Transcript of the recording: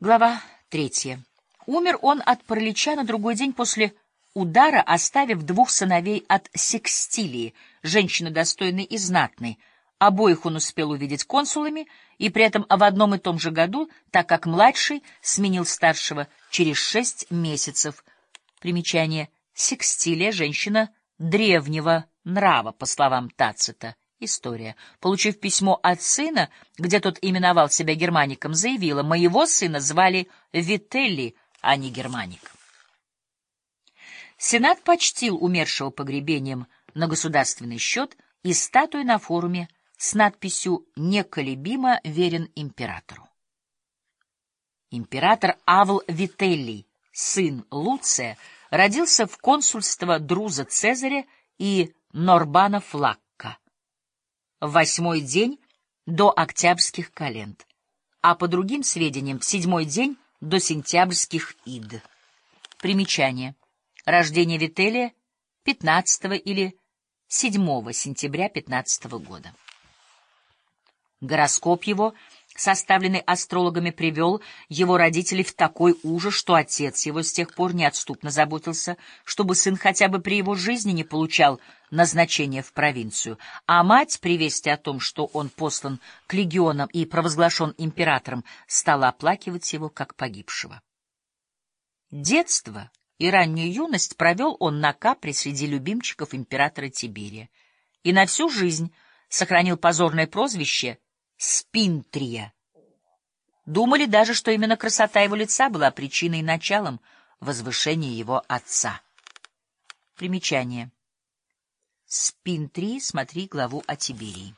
Глава третья. Умер он от паралича на другой день после удара, оставив двух сыновей от секстилии, женщины достойной и знатной. Обоих он успел увидеть консулами, и при этом в одном и том же году, так как младший сменил старшего через шесть месяцев. Примечание. Секстилия — женщина древнего нрава, по словам Тацита. История. Получив письмо от сына, где тот именовал себя германиком, заявила, моего сына звали Вителли, а не германик. Сенат почтил умершего погребением на государственный счет и статую на форуме с надписью «Неколебимо верен императору». Император Авл Вителлий, сын Луция, родился в консульство Друза Цезаря и Норбана Флакка восьмой день до октябрьских календ, а по другим сведениям в седьмой день до сентябрьских ид. Примечание. Рождение Вителия 15 или 7 сентября 15 года. Гороскоп его — составленный астрологами, привел его родителей в такой ужас, что отец его с тех пор неотступно заботился, чтобы сын хотя бы при его жизни не получал назначения в провинцию, а мать при вести о том, что он послан к легионам и провозглашен императором, стала оплакивать его как погибшего. Детство и раннюю юность провел он на капре среди любимчиков императора Тиберия и на всю жизнь сохранил позорное прозвище — Спинтрия. Думали даже, что именно красота его лица была причиной и началом возвышения его отца. Примечание. Спинтрии, смотри главу о Тиберии.